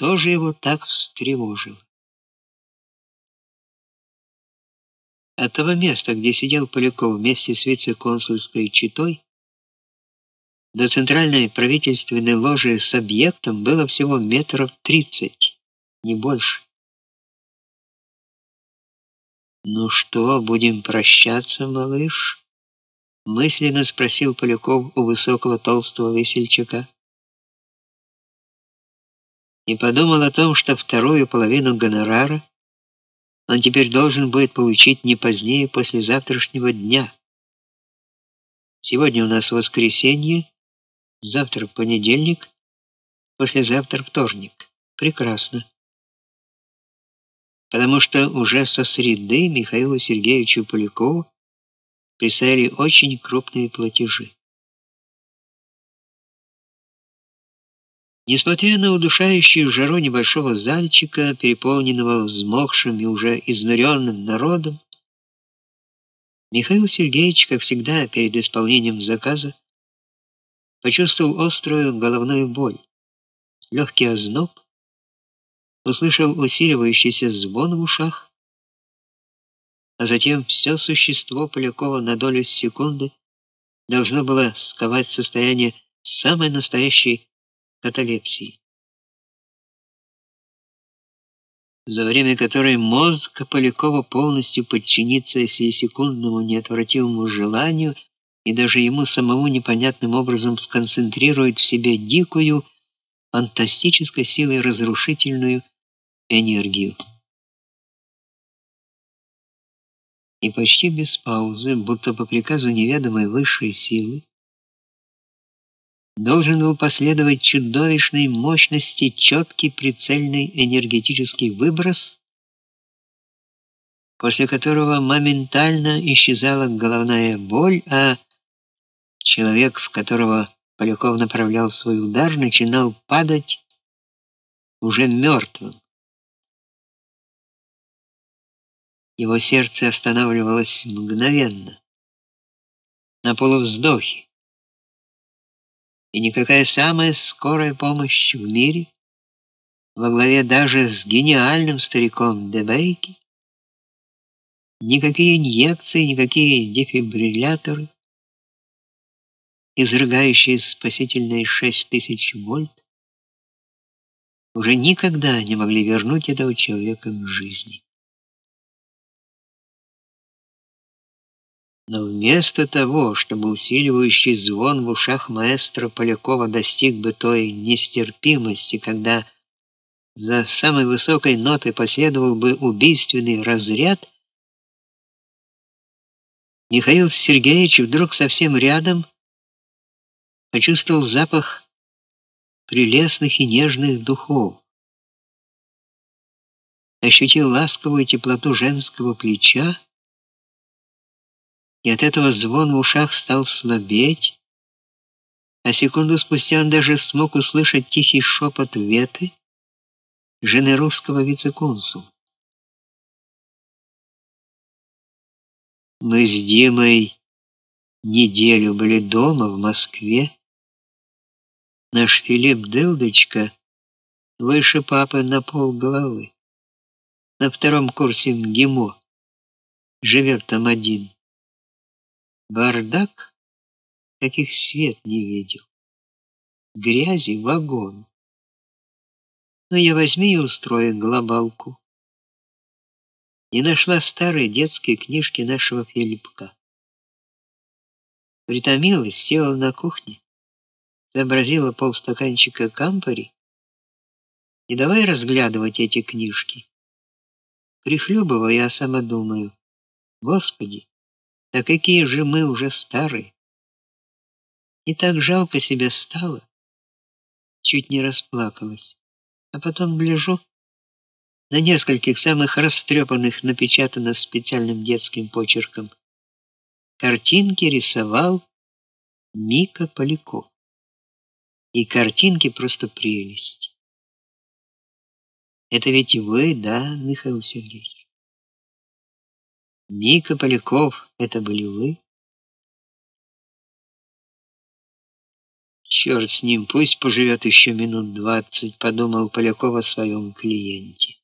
Что же его так встревожило? От того места, где сидел Поляков вместе с вице-консульской читой, до центральной правительственной ложи с объектом было всего метров тридцать, не больше. Ну что, будем прощаться, малыш? мысленно спросил Поляков у высокого толстого весельчака. И подумал о том, что вторую половину гонорара он теперь должен будет получить не позднее послезавтрашнего дня. Сегодня у нас воскресенье, завтра понедельник, послезавтра вторник. Прекрасно. Потому что уже со среды Михаилу Сергеевичу Полякову присылали очень крупные платежи. Несмотря на удушающую жару небольшого зальчика, переполненного взмокшим и уже изнуренным народом, Михаил Сергеевич, как всегда перед исполнением заказа, почувствовал острую головную боль, легкий озноб, услышал усиливающийся звон в ушах, а затем все существо Полякова на долю секунды должно было сковать состояние самой настоящей каталепсии, за время которой мозг Полякова полностью подчинится секундному неотвратимому желанию и даже ему самому непонятным образом сконцентрирует в себе дикую, фантастической силой разрушительную энергию. И почти без паузы, будто по приказу неведомой высшей силы, должен был последовать чудовищной мощности четкий прицельный энергетический выброс, после которого моментально исчезала головная боль, а человек, в которого Поляков направлял свой удар, начинал падать уже мертвым. Его сердце останавливалось мгновенно, на полувздохе и никакая самая скорая помощь в мире, во главе даже с гениальным стариком Дебейки, никакие инъекции, никакие дефибрилляторы, изрыгающие спасительные шесть тысяч вольт, уже никогда не могли вернуть этого человека к жизни. Но вместо того, чтобы усиливающий звон в ушах маэстро Полякова достиг бы той нестерпимости, когда за самой высокой нотой последовал бы убийственный разряд, Михаил Сергеевич вдруг совсем рядом почувствовал запах прелестных и нежных духов. Ощутил ласковую теплоту женского плеча, и от этого звон в ушах стал слабеть, а секунду спустя он даже смог услышать тихий шепот Веты, жены русского вице-консула. Мы с Димой неделю были дома в Москве. Наш Филипп Дылдочка выше папы на пол головы. На втором курсе МГИМО. Живет там один. Бардак, каких свет не видел. Грязи вагон. Но я возьми и устрою глобалку. И нашла старые детские книжки нашего Филиппка. Притомилась, села на кухне, сообразила полстаканчика кампари и давай разглядывать эти книжки. Прихлебывая, я сама думаю: Господи, да какие же мы уже старые. И так жалко себя стало, чуть не расплакалась. А потом гляжу, на нескольких самых растрепанных напечатано специальным детским почерком. Картинки рисовал Мика Поляков. И картинки просто прелесть. Это ведь вы, да, Михаил Сергеевич? Мика Поляков, это были вы? Черт с ним, пусть поживет еще минут двадцать, подумал Поляков о своем клиенте.